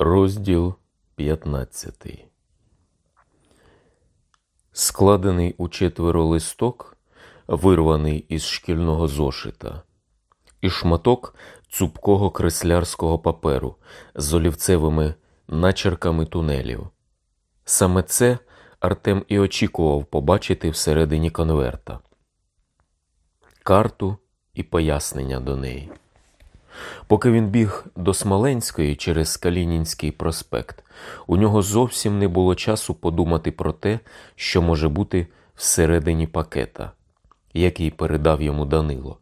Розділ 15 Складений у четверо листок, вирваний із шкільного зошита, і шматок цупкого креслярського паперу з олівцевими начерками тунелів. Саме це Артем і очікував побачити всередині конверта, карту і пояснення до неї. Поки він біг до Смоленської через Калінінський проспект, у нього зовсім не було часу подумати про те, що може бути всередині пакета, який передав йому Данило.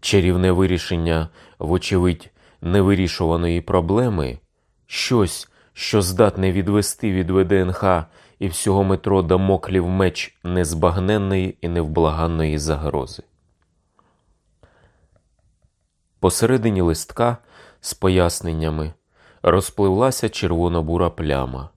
Чарівне вирішення, вочевидь, невирішуваної проблеми, щось, що здатне відвести від ВДНХ і всього метро Дамоклів меч незбагненної і невблаганної загрози. Посередині листка з поясненнями розпливлася червоно-бура пляма.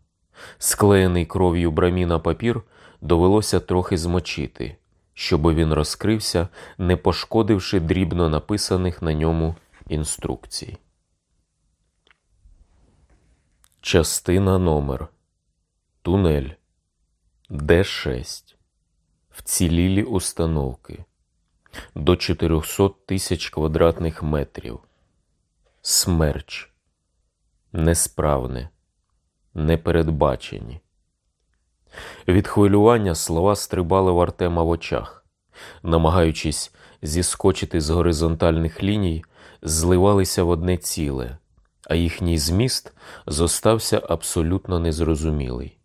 Склеєний кров'ю браміна папір довелося трохи змочити, щоб він розкрився, не пошкодивши дрібно написаних на ньому інструкцій. Частина номер Тунель Д6 Вцілілі установки до 400 тисяч квадратних метрів. Смерч. Несправне, непередбачені. Від хвилювання слова стрибали в Артема в очах, намагаючись зіскочити з горизонтальних ліній, зливалися в одне ціле, а їхній зміст зостався абсолютно незрозумілий.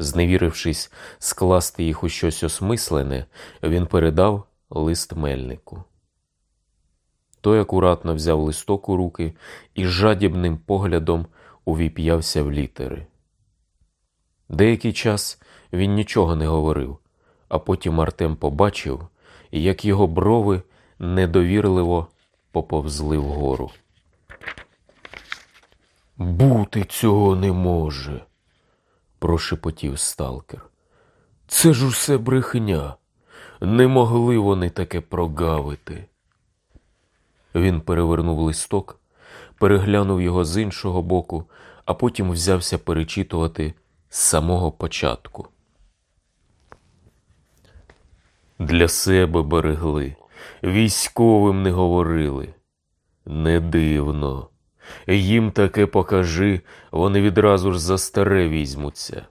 Зневірившись скласти їх у щось осмислене, він передав лист мельнику. Той акуратно взяв листок у руки і жадібним поглядом увіп'явся в літери. Деякий час він нічого не говорив, а потім Артем побачив, як його брови недовірливо поповзли вгору. Бути цього не може прошепотів сталкер. Це ж усе брехня. Не могли вони таке прогавити. Він перевернув листок, переглянув його з іншого боку, а потім взявся перечитувати з самого початку. Для себе берегли, військовим не говорили. Не дивно. Їм таке покажи, вони відразу ж за старе візьмуться.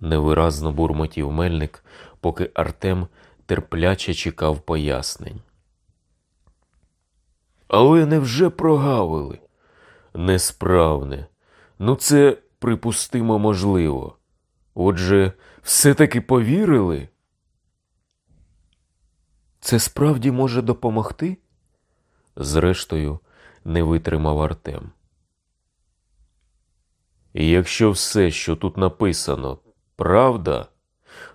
Невиразно бурмотів мельник, поки Артем терпляче чекав пояснень. Але невже прогавили? Несправне. Ну, це припустимо можливо. Отже, все-таки повірили? Це справді може допомогти? Зрештою, не витримав Артем. І якщо все, що тут написано, правда,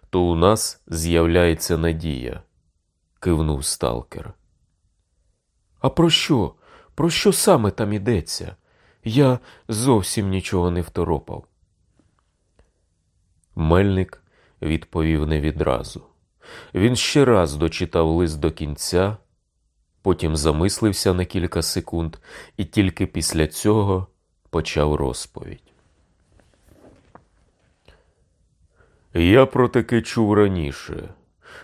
то у нас з'являється надія, кивнув сталкер. А про що? Про що саме там ідеться? Я зовсім нічого не второпав. Мельник відповів не відразу. Він ще раз дочитав лист до кінця потім замислився на кілька секунд і тільки після цього почав розповідь. Я про таке чув раніше.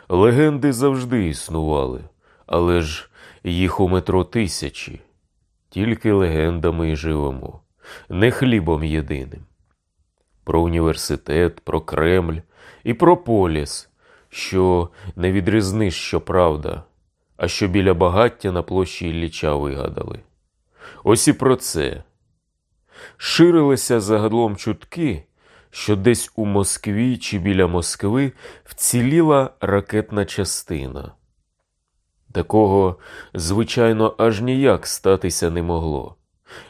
Легенди завжди існували, але ж їх у метро тисячі, тільки легендами й живемо, не хлібом єдиним. Про університет, про Кремль і про поліс, що не відрізниш, що правда, а що біля багаття на площі Ілліча вигадали. Ось і про це. Ширилися загалом чутки, що десь у Москві чи біля Москви вціліла ракетна частина. Такого, звичайно, аж ніяк статися не могло.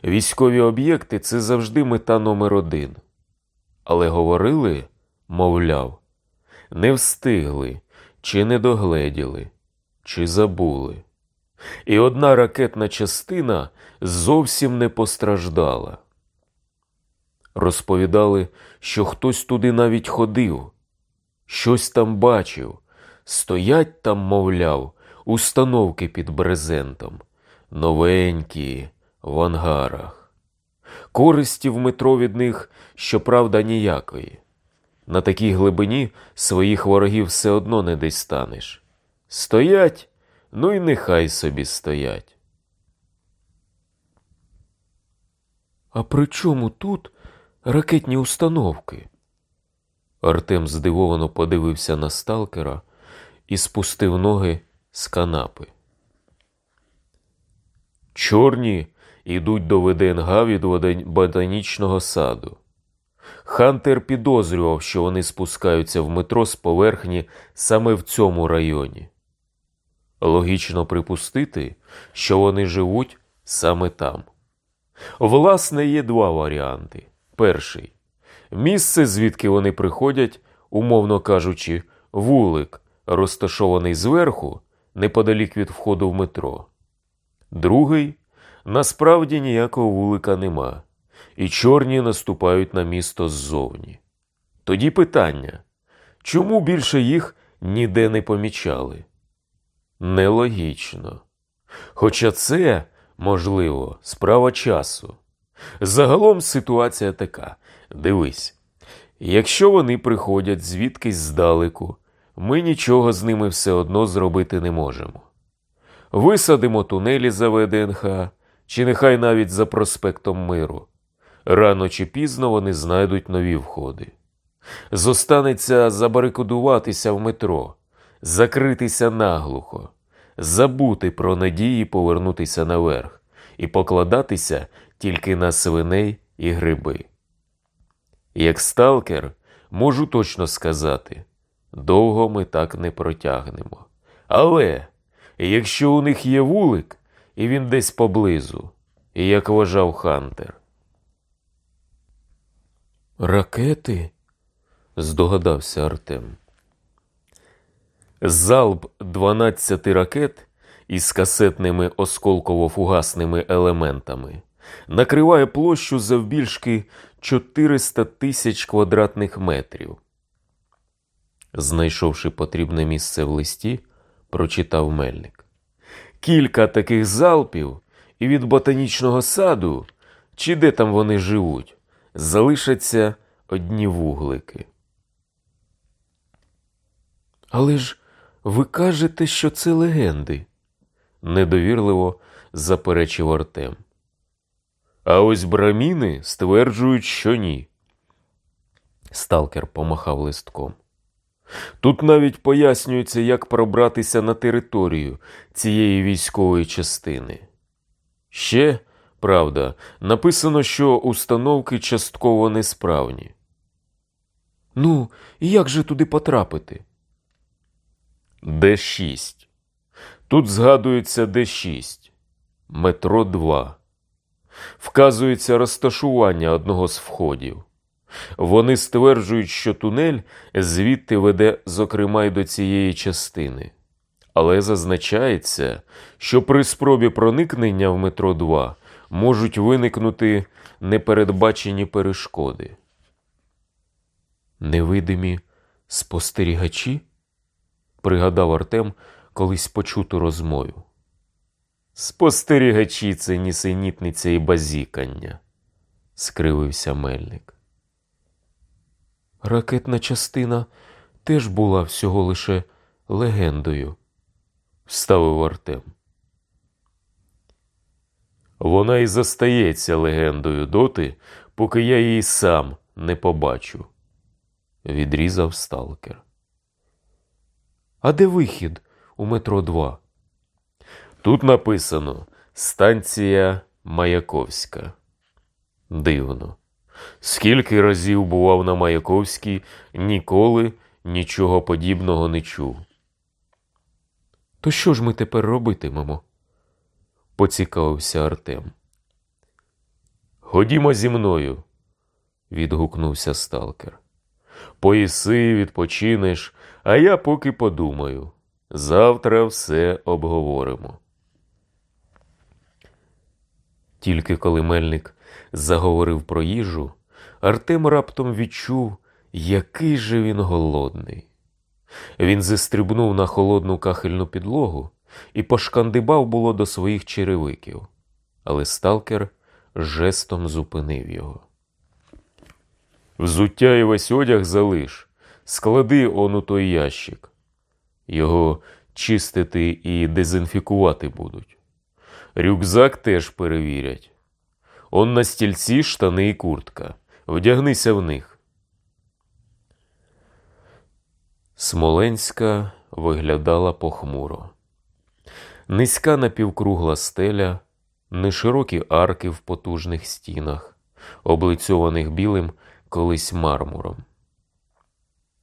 Військові об'єкти це завжди мета номер один. Але говорили, мовляв, не встигли чи не догледіли чи забули. І одна ракетна частина зовсім не постраждала. Розповідали, що хтось туди навіть ходив, щось там бачив, стоять там, мовляв, установки під брезентом, новенькі в ангарах. Користі в метро від них, щоправда, ніякої. На такій глибині своїх ворогів все одно не дістанеш. Стоять, ну і нехай собі стоять. А при чому тут ракетні установки? Артем здивовано подивився на сталкера і спустив ноги з канапи. Чорні йдуть до ВДНГ від ботанічного саду. Хантер підозрював, що вони спускаються в метро з поверхні саме в цьому районі. Логічно припустити, що вони живуть саме там. Власне, є два варіанти. Перший місце, звідки вони приходять, умовно кажучи, вулик, розташований зверху, неподалік від входу в метро. Другий насправді ніякого вулика нема, і чорні наступають на місто ззовні. Тоді питання чому більше їх ніде не помічали? Нелогічно. Хоча це, можливо, справа часу. Загалом ситуація така: дивись, якщо вони приходять звідкись здалеку, ми нічого з ними все одно зробити не можемо. Висадимо тунелі за ВДНХ, чи нехай навіть за проспектом Миру. Рано чи пізно вони знайдуть нові входи. Зостанеться забарикадуватися в метро, закритися наглухо, забути про надії повернутися наверх і покладатися тільки на свиней і гриби. Як сталкер, можу точно сказати, довго ми так не протягнемо. Але якщо у них є вулик, і він десь поблизу, і як вважав Хантер. Ракети? здогадався Артем. Залп 12 ракет із касетними осколково-фугасними елементами накриває площу завбільшки 400 тисяч квадратних метрів. Знайшовши потрібне місце в листі, прочитав мельник. Кілька таких залпів, і від ботанічного саду, чи де там вони живуть, залишаться одні вуглики. Але ж ви кажете, що це легенди, недовірливо заперечив Артем. А ось браміни стверджують, що ні. Сталкер помахав листком. Тут навіть пояснюється, як пробратися на територію цієї військової частини. Ще, правда, написано, що установки частково несправні. Ну, і як же туди потрапити? Д6. Тут згадується Д6. Метро 2. Вказується розташування одного з входів. Вони стверджують, що тунель звідти веде, зокрема, й до цієї частини. Але зазначається, що при спробі проникнення в метро 2 можуть виникнути непередбачені перешкоди. Невидимі спостерігачі? Пригадав Артем колись почуту розмову. Спостерігачі це нісенітниця і базікання, скривився мельник. Ракетна частина теж була всього лише легендою, вставив Артем. Вона і застається легендою доти, поки я її сам не побачу, відрізав сталкер. А де вихід у метро 2? Тут написано станція Маяковська. Дивно. Скільки разів бував на Маяковській, ніколи нічого подібного не чув. То що ж ми тепер робитимемо? поцікавився Артем. Ходімо зі мною, відгукнувся сталкер. Поїси, відпочинеш, а я поки подумаю. Завтра все обговоримо. Тільки коли мельник заговорив про їжу, Артем раптом відчув, який же він голодний. Він зістрибнув на холодну кахельну підлогу і пошкандибав було до своїх черевиків, але сталкер жестом зупинив його. Взуття і весь одяг залиш, склади он у той ящик. Його чистити і дезінфікувати будуть. Рюкзак теж перевірять. Он на стільці штани і куртка. Вдягнися в них. Смоленська виглядала похмуро. Низька напівкругла стеля, неширокі арки в потужних стінах, облицьованих білим колись мармуром.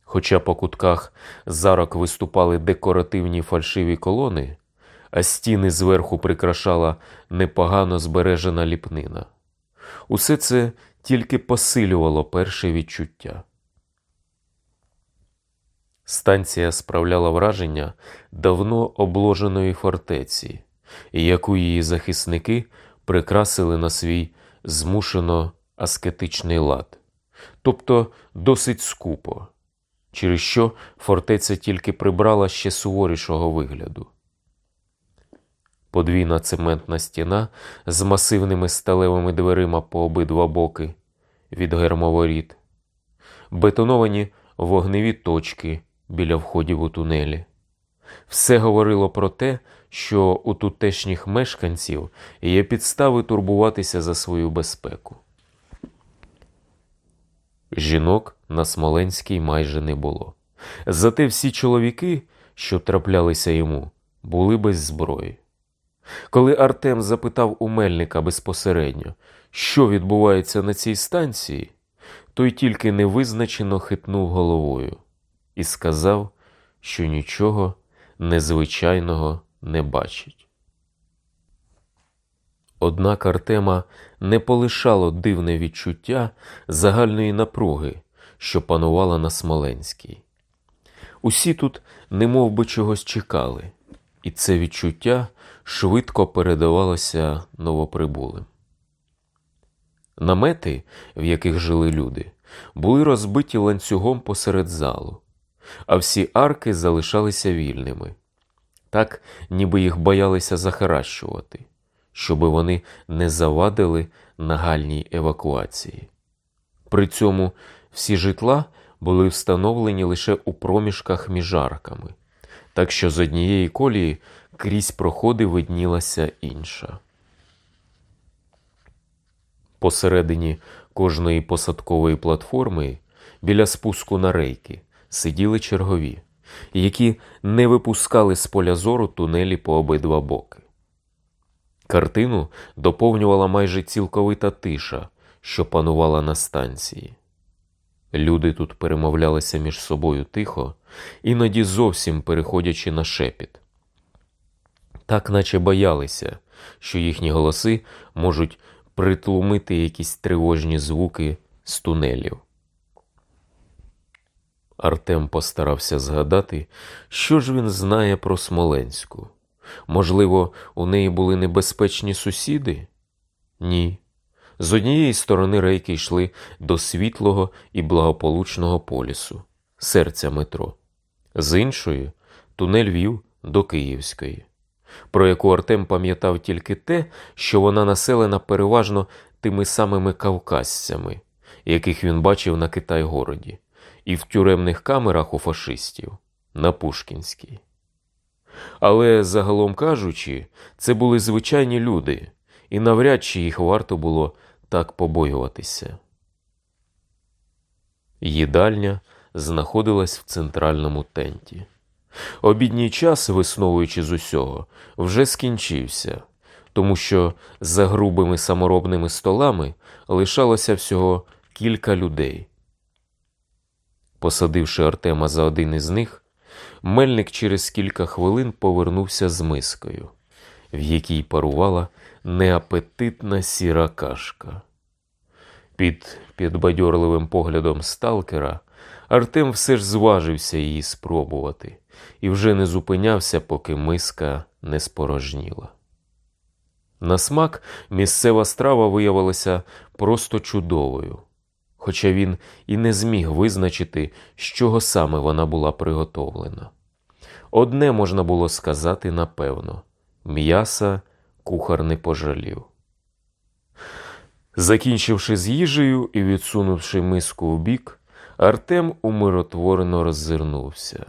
Хоча по кутках зарок виступали декоративні фальшиві колони, а стіни зверху прикрашала непогано збережена ліпнина. Усе це тільки посилювало перше відчуття. Станція справляла враження давно обложеної фортеці, яку її захисники прикрасили на свій змушено аскетичний лад, тобто досить скупо, через що фортеця тільки прибрала ще суворішого вигляду. Подвійна цементна стіна з масивними сталевими дверима по обидва боки від гермоворіт, бетоновані вогневі точки біля входів у тунелі. Все говорило про те, що у тутешніх мешканців є підстави турбуватися за свою безпеку. Жінок на Смоленській майже не було. Зате всі чоловіки, що траплялися йому, були без зброї. Коли Артем запитав у Мельника безпосередньо, що відбувається на цій станції, той тільки невизначено хитнув головою і сказав, що нічого незвичайного не бачить. Однак Артема не полишало дивне відчуття загальної напруги, що панувала на Смоленській. Усі тут немов би чогось чекали, і це відчуття швидко передавалося новоприбулим. Намети, в яких жили люди, були розбиті ланцюгом посеред залу, а всі арки залишалися вільними, так ніби їх боялися захаращувати, щоби вони не завадили нагальній евакуації. При цьому всі житла були встановлені лише у проміжках між арками, так що з однієї колії крізь проходи виднілася інша. Посередині кожної посадкової платформи біля спуску на рейки сиділи чергові, які не випускали з поля зору тунелі по обидва боки. Картину доповнювала майже цілковита тиша, що панувала на станції. Люди тут перемовлялися між собою тихо, іноді зовсім переходячи на шепіт. Так наче боялися, що їхні голоси можуть притлумити якісь тривожні звуки з тунелів. Артем постарався згадати, що ж він знає про Смоленську. Можливо, у неї були небезпечні сусіди? Ні. З однієї сторони рейки йшли до світлого і благополучного полісу, серця метро, з іншої тунель вів до Київської, про яку Артем пам'ятав тільки те, що вона населена переважно тими самими кавказцями, яких він бачив на Китай-городі і в тюремних камерах у фашистів на Пушкінській. Але, загалом кажучи, це були звичайні люди, і навряд чи їх варто було так побоюватися. Їдальня знаходилась в центральному тенті. Обідній час, висновуючи з усього, вже скінчився, тому що за грубими саморобними столами лишалося всього кілька людей. Посадивши Артема за один із них, мельник через кілька хвилин повернувся з мискою, в якій парувала неапетитна сіра кашка. Під підбадьорливим поглядом сталкера Артем все ж зважився її спробувати і вже не зупинявся, поки миска не спорожніла. На смак місцева страва виявилася просто чудовою хоча він і не зміг визначити, з чого саме вона була приготовлена. Одне можна було сказати напевно м'яса кухар не пожалів. Закінчивши з їжею і відсунувши миску у бік, Артем умиротворено роззирнувся.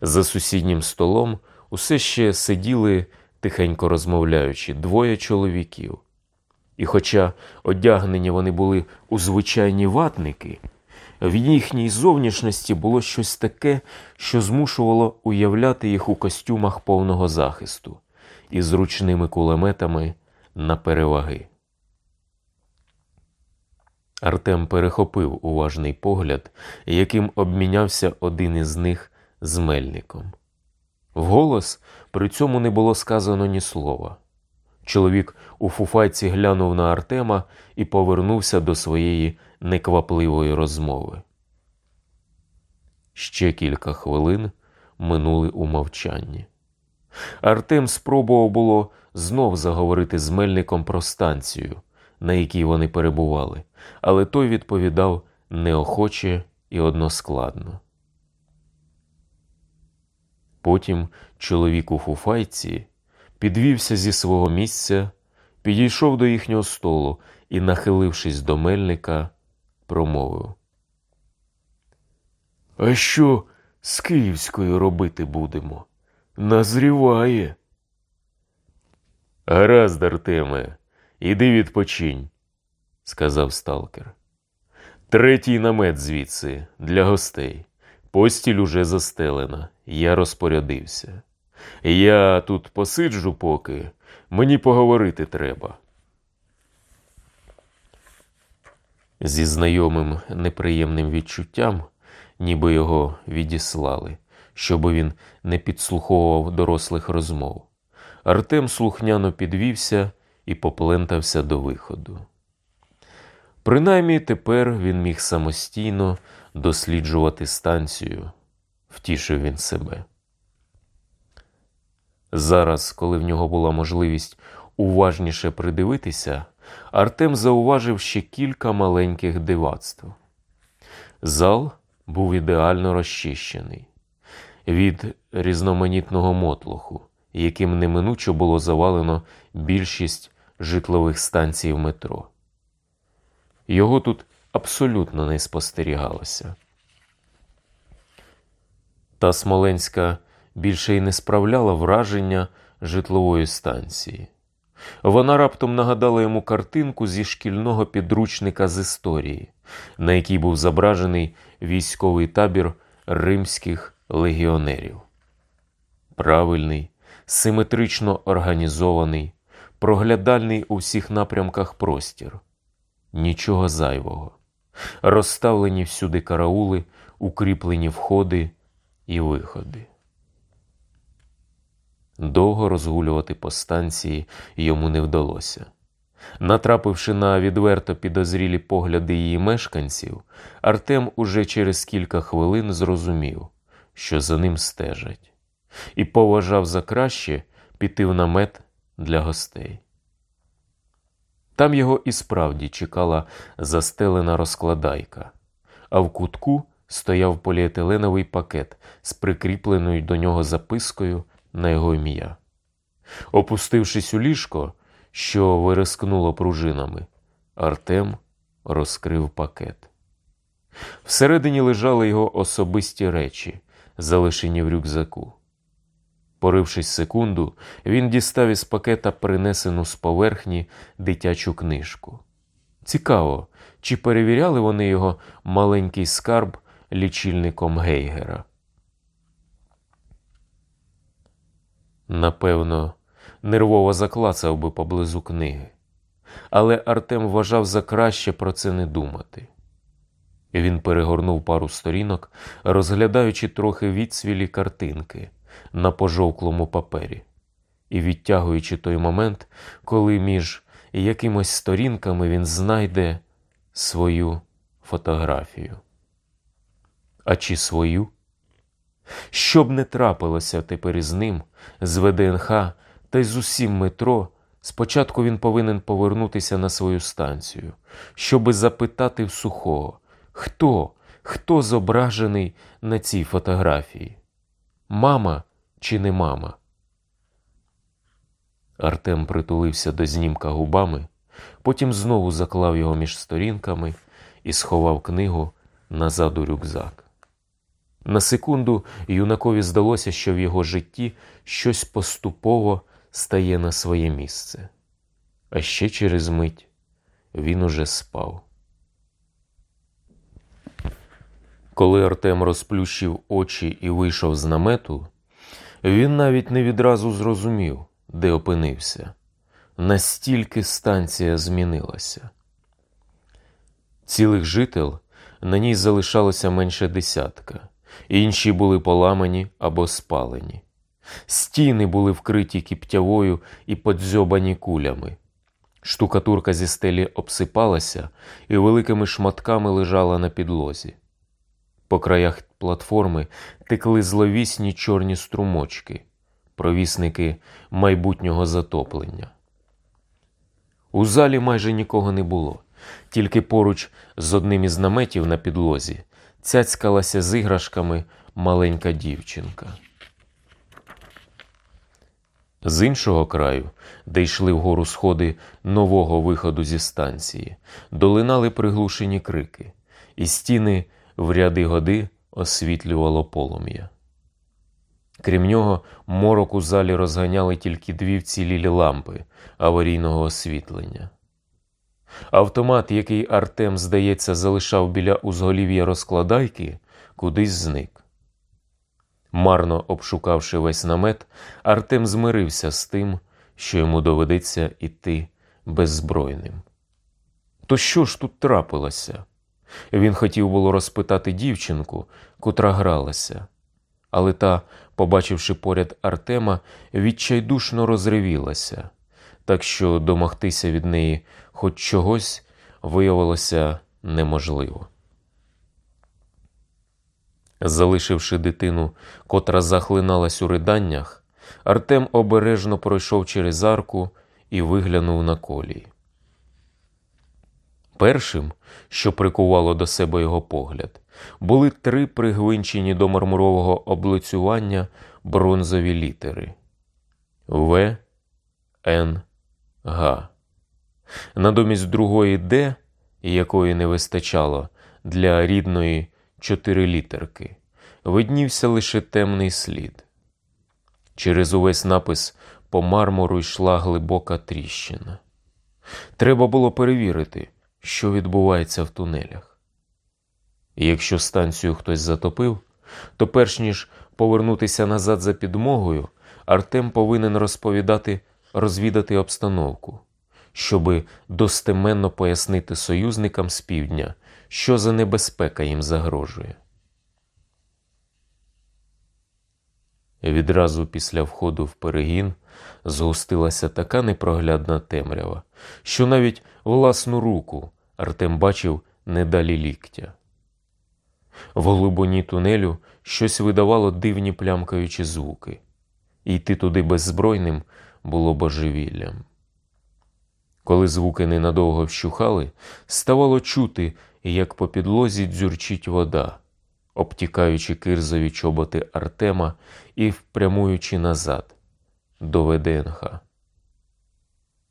За сусіднім столом усе ще сиділи, тихенько розмовляючи, двоє чоловіків. І, хоча одягнені вони були у звичайні ватники, в їхній зовнішності було щось таке, що змушувало уявляти їх у костюмах повного захисту і зручними кулеметами на переваги. Артем перехопив уважний погляд, яким обмінявся один із них з мельником. Вголос при цьому не було сказано ні слова. Чоловік у фуфайці глянув на Артема і повернувся до своєї неквапливої розмови. Ще кілька хвилин минули у мовчанні. Артем спробував було знов заговорити з мельником про станцію, на якій вони перебували, але той відповідав неохоче і односкладно. Потім чоловік у фуфайці підвівся зі свого місця, підійшов до їхнього столу і, нахилившись до мельника, промовив. А що з Київською робити будемо? Назріває. Гаразд, Артеме, іди відпочинь, сказав сталкер. Третій намет звідси для гостей. Постіль уже застелена, я розпорядився. Я тут посиджу поки, мені поговорити треба. Зі знайомим неприємним відчуттям, ніби його відіслали, щоб він не підслуховував дорослих розмов. Артем слухняно підвівся і поплентався до виходу. Принаймні тепер він міг самостійно досліджувати станцію, втішив він себе. Зараз, коли в нього була можливість уважніше придивитися, Артем зауважив ще кілька маленьких дивацтв. Зал був ідеально розчищений від різноманітного мотлоху, яким неминуче було завалено більшість житлових станцій в метро. Його тут абсолютно не спостерігалося. Та Смоленська більше й не справляла враження житлової станції. Вона раптом нагадала йому картинку зі шкільного підручника з історії, на якій був зображений військовий табір римських легіонерів. Правильний, симетрично організований, проглядальний у всіх напрямках простір, нічого зайвого, розставлені всюди караули, укріплені входи і виходи. Довго розгулювати по станції йому не вдалося. Натрапивши на відверто підозрілі погляди її мешканців, Артем уже через кілька хвилин зрозумів, що за ним стежать, і поважав за краще піти в намет для гостей. Там його і справді чекала застелена розкладайка, а в кутку стояв поліетиленовий пакет з прикріпленою до нього запискою на його ім'я. Опустившись у ліжко, що вирискнуло пружинами, Артем розкрив пакет. Всередині лежали його особисті речі, залишені в рюкзаку. Порившись секунду, він дістав із пакета принесену з поверхні дитячу книжку. Цікаво, чи перевіряли вони його маленький скарб лічильником Гейгера. Напевно, нервово заклацав би поблизу книги, але Артем вважав за краще про це не думати. Він перегорнув пару сторінок, розглядаючи трохи відсвілі картинки на пожовклому папері і відтягуючи той момент, коли між якимось сторінками він знайде свою фотографію. А чи свою? Щоб не трапилося тепер із ним, з ВДНХ та й з усім метро, спочатку він повинен повернутися на свою станцію, щоби запитати в сухого, хто, хто зображений на цій фотографії? Мама чи не мама? Артем притулився до знімка губами, потім знову заклав його між сторінками і сховав книгу назад у рюкзак. На секунду юнакові здалося, що в його житті щось поступово стає на своє місце, а ще через мить він уже спав. Коли Артем розплющив очі і вийшов з намету, він навіть не відразу зрозумів, де опинився. Настільки станція змінилася. Цілих жител на ній залишалося менше десятка, інші були поламані або спалені. Стіни були вкриті кіптявою і подзьобані кулями. Штукатурка зі стелі обсипалася і великими шматками лежала на підлозі. По краях платформи текли зловісні чорні струмочки, провісники майбутнього затоплення. У залі майже нікого не було, тільки поруч з одним із наметів на підлозі цяцькалася з іграшками маленька дівчинка. З іншого краю, де йшли вгору сходи нового виходу зі станції, долинали приглушені крики, і стіни в ряди годи освітлювало полум'я. Крім нього, морок у залі розганяли тільки дві вцілілі лампи аварійного освітлення. Автомат, який Артем, здається, залишав біля узголів'я розкладайки, кудись зник. Марно обшукавши весь намет, Артем змирився з тим, що йому доведеться іти беззбройним. То що ж тут трапилося? Він хотів було розпитати дівчинку, котра гралася, але та, побачивши поряд Артема, відчайдушно розривілася, так що домогтися від неї хоч чогось виявилося неможливо. Залишивши дитину, котра захлиналась у риданнях, Артем обережно пройшов через арку і виглянув на колії. Першим, що прикувало до себе його погляд, були три пригвинчені до мармурового облицювання бронзові літери В, Н, Г. Натомість другої Д, якої не вистачало для рідної чотири літерки, виднівся лише темний слід. Через увесь напис по мармуру йшла глибока тріщина. Треба було перевірити, що відбувається в тунелях. І якщо станцію хтось затопив, то перш ніж повернутися назад за підмогою, Артем повинен розповідати, розвідати обстановку, щоби достеменно пояснити союзникам з півдня, що за небезпека їм загрожує. Відразу після входу в перегін згустилася така непроглядна темрява, що навіть власну руку Артем бачив недалі ліктя. В глибині тунелю щось видавало дивні плямкаючі звуки, і йти туди беззбройним було божевіллям. Коли звуки ненадовго вщухали, ставало чути, як по підлозі дзюрчить вода, обтікаючи кирзові чоботи Артема і впрямуючи назад до ВДНХ.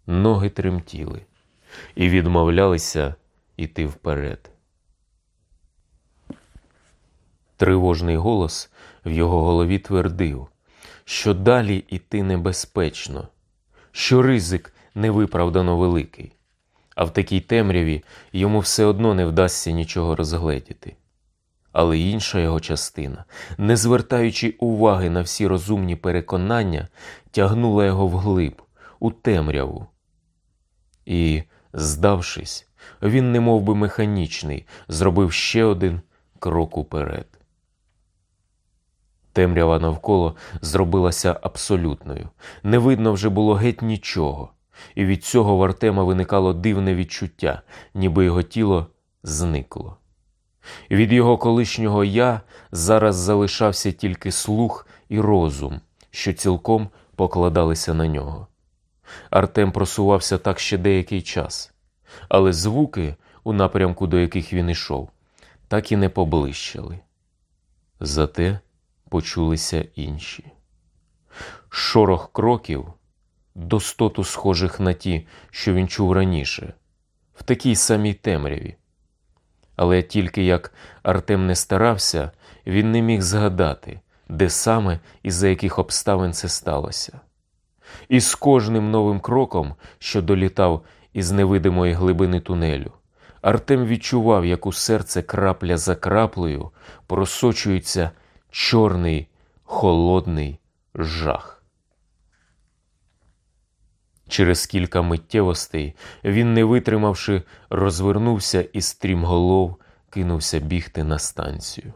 Ноги тремтіли і відмовлялися іти вперед. Тривожний голос в його голові твердив, що далі іти небезпечно, що ризик невиправдано великий, а в такій темряві йому все одно не вдасться нічого розгледіти. Але інша його частина, не звертаючи уваги на всі розумні переконання, тягнула його вглиб, у темряву. І, здавшись, він, немов би механічний, зробив ще один крок уперед. Темрява навколо зробилася абсолютною, не видно вже було геть нічого, і від цього в Артема виникало дивне відчуття, ніби його тіло зникло. Від його колишнього я зараз залишався тільки слух і розум, що цілком покладалися на нього. Артем просувався так ще деякий час, але звуки, у напрямку до яких він ішов, так і не поблищали. Зате почулися інші. Шорох кроків, достоту схожих на ті, що він чув раніше, в такій самій темряві. Але тільки як Артем не старався, він не міг згадати, де саме і за яких обставин це сталося. І з кожним новим кроком, що долітав із невидимої глибини тунелю, Артем відчував, як у серце крапля за краплею просочується чорний холодний жах. Через кілька миттєвостей він, не витримавши, розвернувся і стрімголов кинувся бігти на станцію.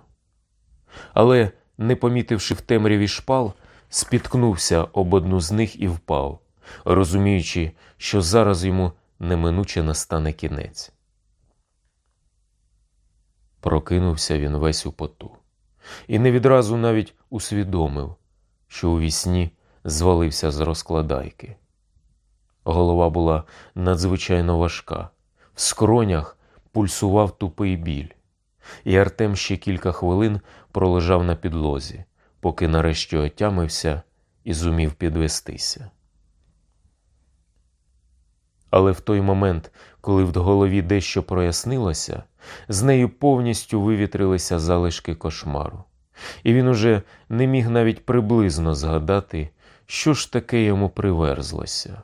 Але, не помітивши в темряві шпал, спіткнувся об одну з них і впав, розуміючи, що зараз йому неминуче настане кінець. Прокинувся він весь у поту, і не відразу навіть усвідомив, що у вісні звалився з розкладайки. Голова була надзвичайно важка, в скронях пульсував тупий біль, і Артем ще кілька хвилин пролежав на підлозі, поки нарешті отямився і зумів підвестися. Але в той момент, коли в голові дещо прояснилося, з нею повністю вивітрилися залишки кошмару, і він уже не міг навіть приблизно згадати, що ж таке йому приверзлося.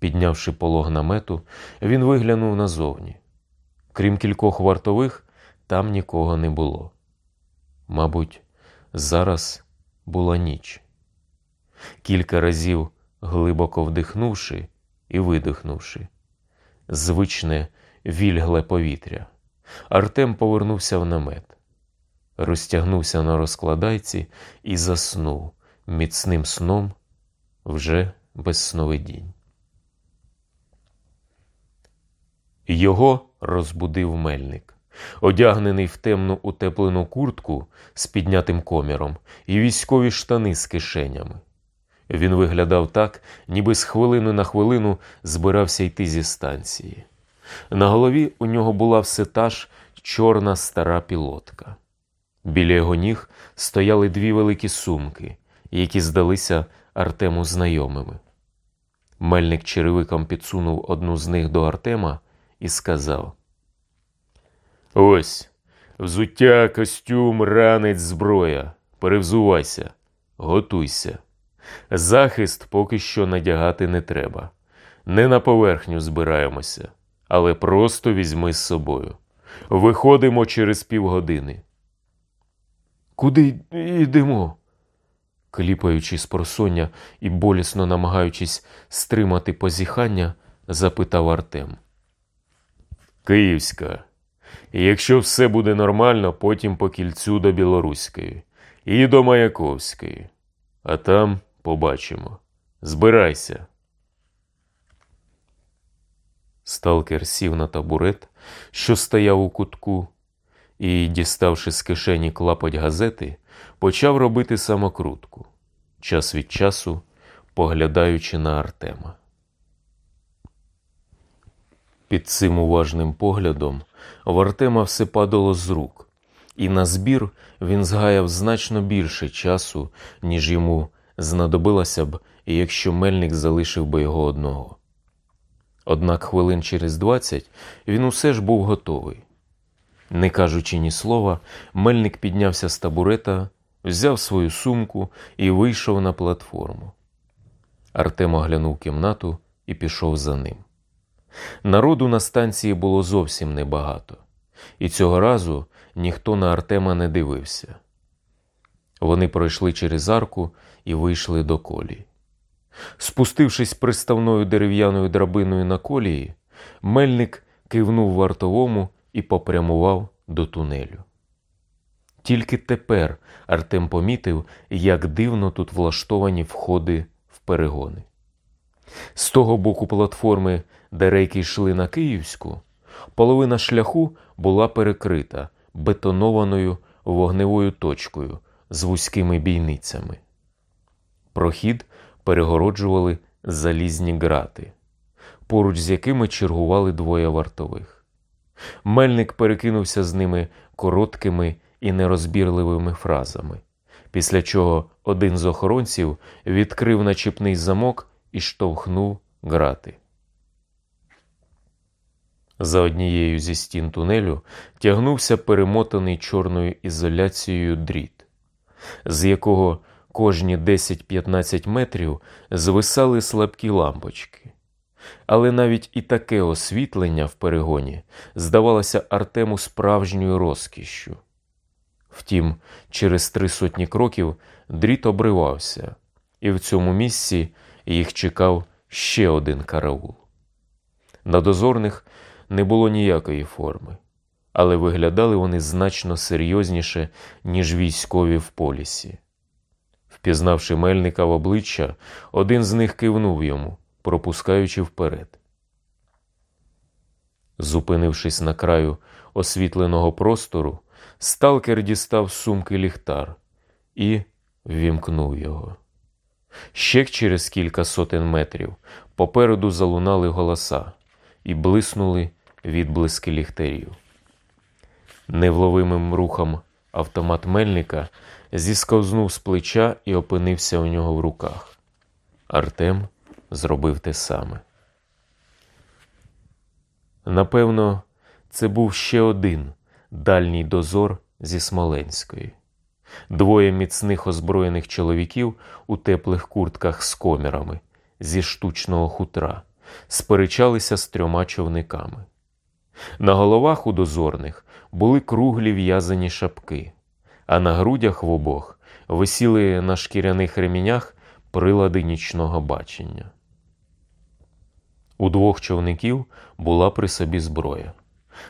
Піднявши полог намету, він виглянув назовні. Крім кількох вартових, там нікого не було. Мабуть, зараз була ніч. Кілька разів, глибоко вдихнувши і видихнувши, звичне вільгле повітря, Артем повернувся в намет, розтягнувся на розкладайці і заснув міцним сном вже без сновидінь. Його розбудив мельник, одягнений в темну утеплену куртку з піднятим коміром і військові штани з кишенями. Він виглядав так, ніби з хвилини на хвилину збирався йти зі станції. На голові у нього була все та ж чорна стара пілотка. Біля його ніг стояли дві великі сумки, які здалися Артему знайомими. Мельник черевиком підсунув одну з них до Артема і сказав: Ось, взуття, костюм, ранець, зброя. Перевзувайся, готуйся. Захист поки що надягати не треба. Не на поверхню збираємося, але просто візьми з собою. Виходимо через півгодини. Куди йдемо? Кліпаючи з просоння і болісно намагаючись стримати позіхання, запитав Артем. Київська. І якщо все буде нормально, потім по кільцю до Білоруської і до Маяковської. А там побачимо. Збирайся. Сталкер сів на табурет, що стояв у кутку, і, діставши з кишені клапоть газети, почав робити самокрутку, час від часу поглядаючи на Артема. Під цим уважним поглядом в Артема все падало з рук, і на збір він згаяв значно більше часу, ніж йому знадобилося б, якщо мельник залишив би його одного. Однак хвилин через двадцять він усе ж був готовий. Не кажучи ні слова, мельник піднявся з табурета, взяв свою сумку і вийшов на платформу. Артем оглянув кімнату і пішов за ним. Народу на станції було зовсім небагато, і цього разу ніхто на Артема не дивився. Вони пройшли через арку і вийшли до колії. Спустившись приставною дерев'яною драбиною на колії, мельник кивнув вартовому і попрямував до тунелю. Тільки тепер Артем помітив, як дивно тут влаштовані входи в перегони. З того боку платформи, де рейки йшли на Київську, половина шляху була перекрита бетонованою вогневою точкою з вузькими бійницями. Прохід перегороджували залізні грати, поруч з якими чергували двоє вартових. Мельник перекинувся з ними короткими і нерозбірливими фразами, після чого один з охоронців відкрив начіпний замок і штовхнув грати. За однією зі стін тунелю тягнувся перемотаний чорною ізоляцією дріт, з якого кожні 10-15 метрів звисали слабкі лампочки. Але навіть і таке освітлення в перегоні здавалося Артему справжньою розкішшю. Втім, через три сотні кроків дріт обривався, і в цьому місці їх чекав ще один караул. На дозорних не було ніякої форми, але виглядали вони значно серйозніше, ніж військові в полісі. Впізнавши мельника в обличчя, один з них кивнув йому, пропускаючи вперед. Зупинившись на краю освітленого простору, сталкер дістав з сумки ліхтар і ввімкнув його. Ще через кілька сотень метрів попереду залунали голоса і блиснули відблиски ліхтарів. Невловимим рухом автомат мельника зісковзнув з плеча і опинився у нього в руках. Артем зробив те саме. Напевно, це був ще один дальній дозор зі Смоленської. Двоє міцних озброєних чоловіків у теплих куртках з комірами зі штучного хутра сперечалися з трьома човниками. На головах у дозорних були круглі в'язані шапки, а на грудях в обох висіли на шкіряних ремінях прилади нічного бачення. У двох човників була при собі зброя,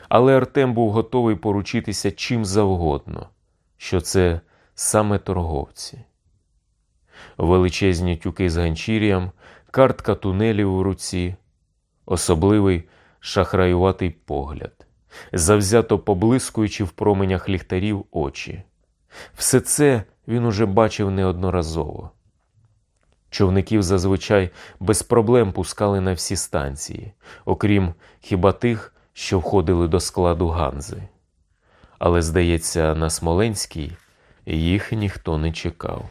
але Артем був готовий поручитися чим завгодно, що це саме торговці. Величезні тюки з ганчір'ям, картка тунелів у руці, особливий шахраюватий погляд, завзято поблискуючи в променях ліхтарів очі. Все це він уже бачив неодноразово. Човників зазвичай без проблем пускали на всі станції, окрім хіба тих, що входили до складу Ганзи. Але, здається, на Смоленській їх ніхто не чекав.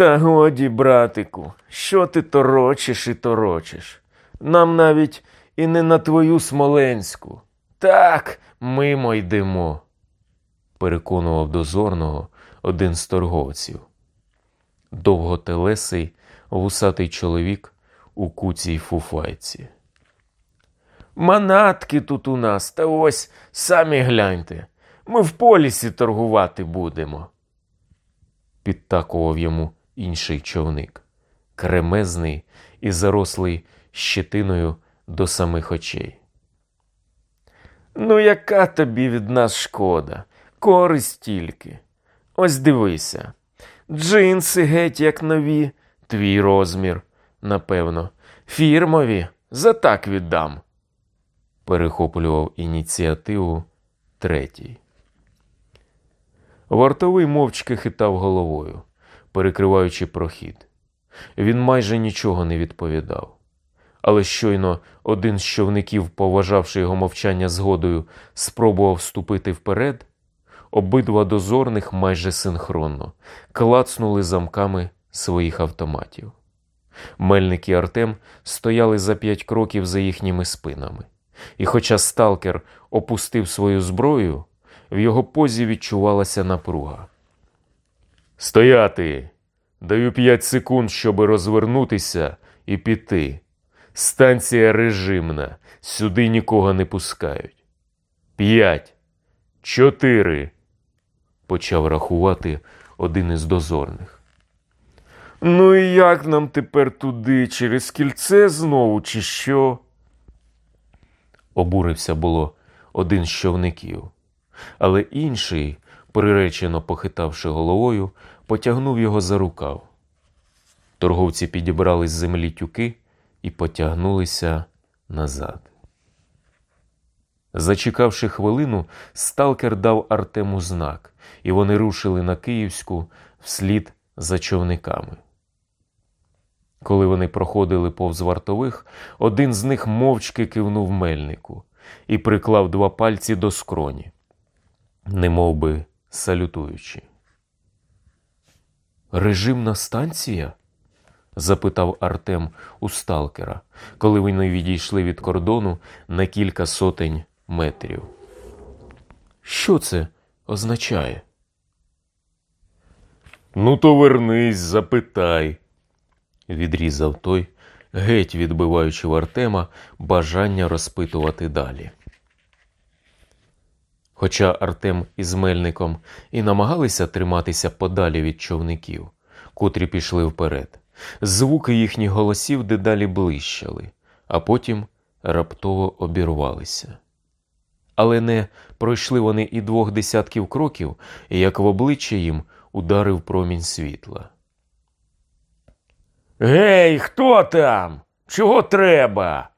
Та годі, братику, що ти торочиш і торочиш? Нам навіть і не на твою смоленську. Так, мимо йдемо, переконував дозорного один з торговців. Довготелесий, вусатий чоловік у куцій фуфайці. Манатки тут у нас, та ось самі гляньте. Ми в полісі торгувати будемо. Підтакував йому інший човник, кремезний і зарослий щетиною до самих очей. Ну, яка тобі від нас шкода? Користь тільки. Ось дивися. Джинси геть як нові, твій розмір, напевно, фірмові, за так віддам. Перехоплював ініціативу третій. Вартовий мовчки хитав головою, перекриваючи прохід. Він майже нічого не відповідав. Але щойно один з човників, поважавши його мовчання згодою, спробував вступити вперед, обидва дозорних майже синхронно клацнули замками своїх автоматів. Мельник і Артем стояли за п'ять кроків за їхніми спинами, і, хоча сталкер опустив свою зброю, в його позі відчувалася напруга. Стояти! Даю п'ять секунд, щоб розвернутися і піти. Станція режимна, сюди нікого не пускають. П'ять, чотири. Почав рахувати один із дозорних. Ну і як нам тепер туди, через кільце знову, чи що? Обурився було один з човників, але інший, приречено похитавши головою, потягнув його за рукав. Торговці підібрали з землі тюки і потягнулися назад. Зачекавши хвилину, сталкер дав Артему знак, і вони рушили на Київську вслід за човниками. Коли вони проходили повз вартових, один з них мовчки кивнув мельнику і приклав два пальці до скроні. немов би салютуючи. Режимна станція? запитав Артем у сталкера, коли вони відійшли від кордону на кілька сотень метрів. Що це означає? Ну, то вернись, запитай, відрізав той, геть відбиваючи в Артема бажання розпитувати далі. Хоча Артем із Мельником і намагалися триматися подалі від човників, котрі пішли вперед, звуки їхніх голосів дедалі блищали, а потім раптово обірвалися. Але не пройшли вони і двох десятків кроків, як в обличчя їм ударив промінь світла. Гей, хто там? Чого треба?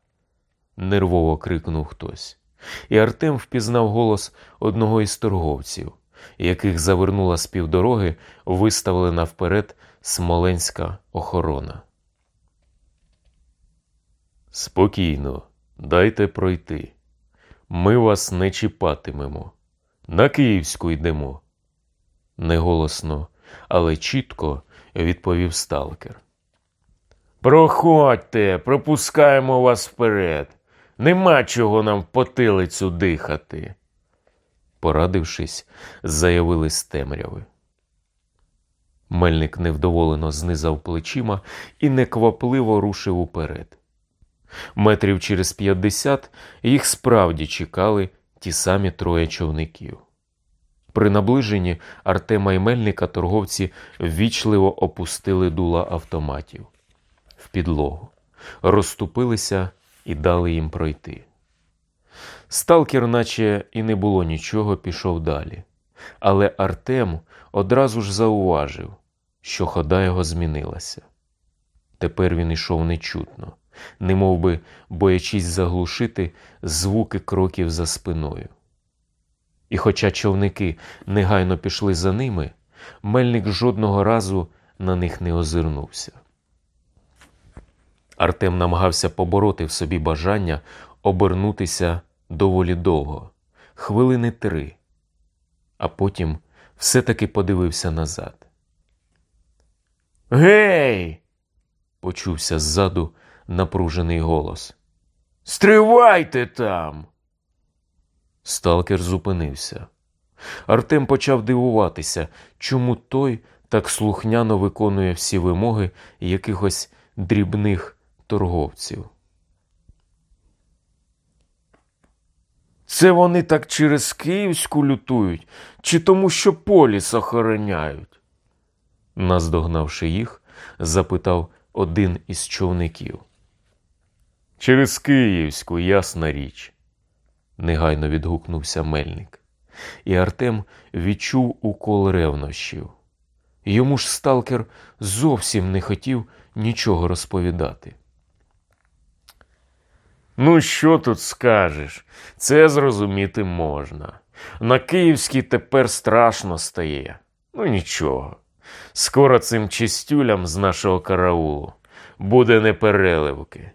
нервово крикнув хтось. І Артем впізнав голос одного із торговців, яких завернула з півдороги виставлена вперед смоленська охорона. Спокійно, дайте пройти. Ми вас не чіпатимемо. На Київську йдемо. Неголосно, але чітко відповів сталкер. Проходьте, пропускаємо вас вперед. Нема чого нам в потилицю дихати. Порадившись, заявили з темряви. Мельник невдоволено знизав плечима і неквапливо рушив уперед. Метрів через п'ятдесят їх справді чекали ті самі троє човників. При наближенні Артема і Мельника торговці ввічливо опустили дула автоматів в підлогу, розступилися і дали їм пройти. Сталкер, наче і не було нічого, пішов далі. Але Артем одразу ж зауважив, що хода його змінилася. Тепер він ішов нечутно, немов би боячись заглушити звуки кроків за спиною. І хоча човники негайно пішли за ними, мельник жодного разу на них не озирнувся. Артем намагався побороти в собі бажання обернутися доволі довго, хвилини три, а потім все-таки подивився назад. Гей! Почувся ззаду напружений голос. Стривайте там! Сталкер зупинився. Артем почав дивуватися, чому той так слухняно виконує всі вимоги якихось дрібних торговців. Це вони так через Київську лютують, чи тому, що поліс охороняють? Наздогнавши їх, запитав один із човників. Через Київську, ясна річ. негайно відгукнувся мельник, і Артем відчув укол ревнощів. Йому ж сталкер зовсім не хотів нічого розповідати. Ну, що тут скажеш? Це зрозуміти можна. На Київській тепер страшно стає. Ну нічого. Скоро цим чистюлям з нашого караулу буде непереливки.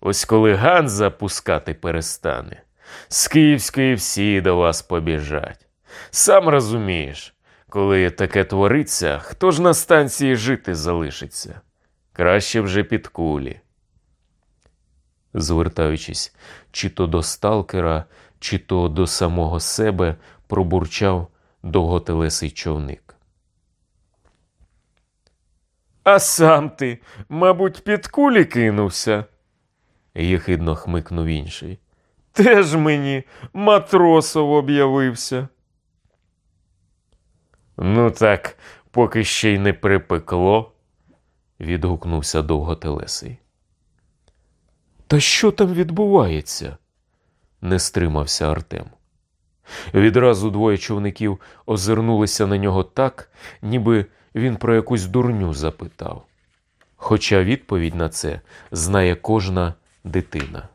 Ось коли Ганза пускати перестане, з Київської всі до вас побіжать. Сам розумієш, коли таке твориться, хто ж на станції жити залишиться? Краще вже під кулі. Звертаючись чи то до сталкера, чи то до самого себе, пробурчав довготелесий човник. А сам ти, мабуть, під кулі кинувся. Єхидно хмикнув інший. Теж мені матросов об'явився. Ну так, поки ще й не припекло, відгукнувся довготелесий. Та що там відбувається? не стримався Артем. Відразу двоє човників озирнулися на нього так, ніби він про якусь дурню запитав. Хоча відповідь на це знає кожна дитина.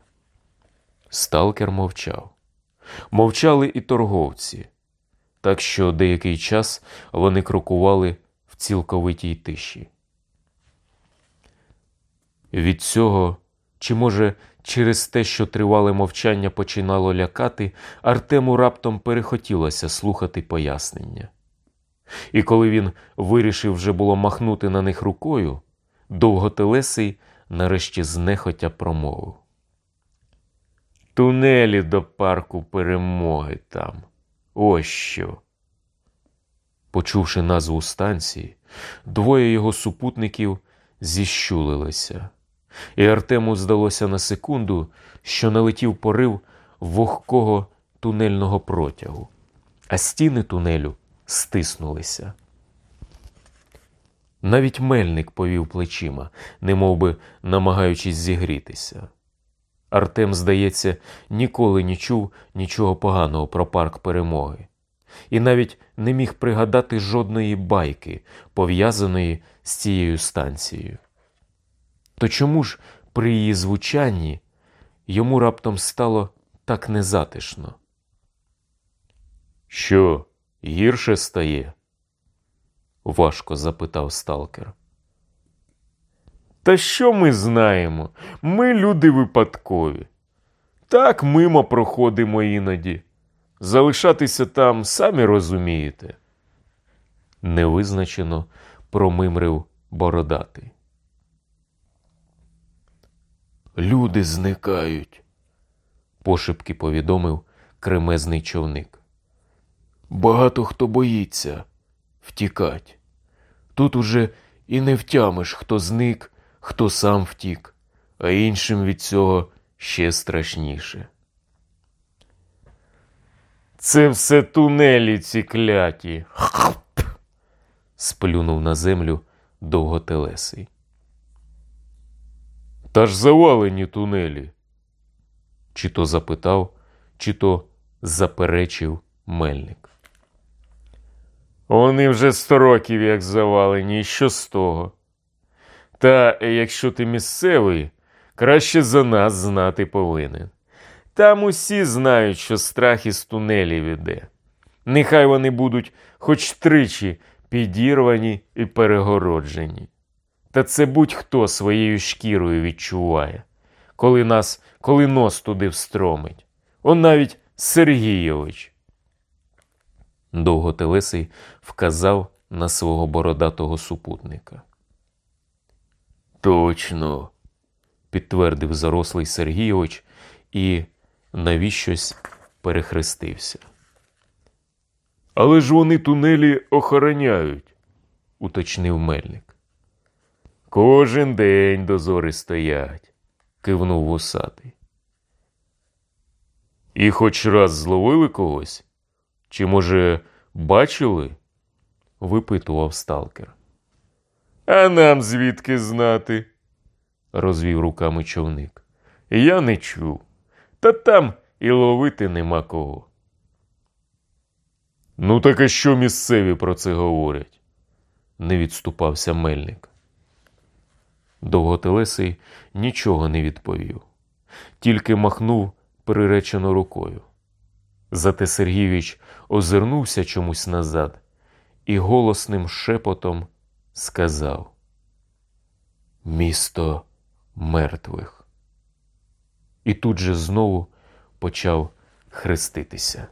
Сталкер мовчав. Мовчали і торговці, так що деякий час вони крокували в цілковитій тиші. Від цього Чи, може, через те, що тривале мовчання починало лякати, Артему раптом перехотілося слухати пояснення. І коли він вирішив вже було махнути на них рукою, довготелесий нарешті знехотя промовив. Тунелі до парку перемоги там. Ось що. Почувши назву станції, двоє його супутників зіщулилися, і Артему здалося на секунду, що налетів порив вогкого тунельного протягу, а стіни тунелю стиснулися. Навіть мельник повів плечима, немовби намагаючись зігрітися. Артем, здається, ніколи не чув нічого поганого про парк перемоги, і навіть не міг пригадати жодної байки, пов'язаної з цією станцією. То чому ж при її звучанні йому раптом стало так незатишно? Що, гірше стає? важко запитав сталкер. Та що ми знаємо? Ми люди випадкові. Так мимо проходимо іноді. Залишатися там, самі розумієте. Невизначено промимрив бородатий. Люди зникають, пошепки повідомив кремезний човник. Багато хто боїться втікать. Тут уже і не втямиш, хто зник, хто сам втік, а іншим від цього ще страшніше. Це все тунелі ці кляті. сплюнув на землю довготелесий. Та ж завалені тунелі. Чи то запитав, чи то заперечив мельник. Вони вже сто років як завалені, і що з того? Та якщо ти місцевий, краще за нас знати повинен. Там усі знають, що страх із тунелів іде. Нехай вони будуть хоч тричі підірвані і перегороджені. Та це будь-хто своєю шкірою відчуває, коли нас, коли нос туди встромить. Он навіть Сергійович. Довготелесий вказав на свого бородатого супутника. Точно, підтвердив зарослий Сергійович і навіщось перехрестився. Але ж вони тунелі охороняють, уточнив мельник. Кожен день дозори стоять, кивнув вусатий. І хоч раз зловили когось? Чи, може, бачили? випитував сталкер. А нам звідки знати? розвів руками човник. Я не чув. Та там і ловити нема кого. Ну, так а що місцеві про це говорять? не відступався мельник. Довготелесий нічого не відповів, тільки махнув приречено рукою. Зате Сергійович озирнувся чомусь назад і голосним шепотом сказав: Місто мертвих. І тут же знову почав хреститися.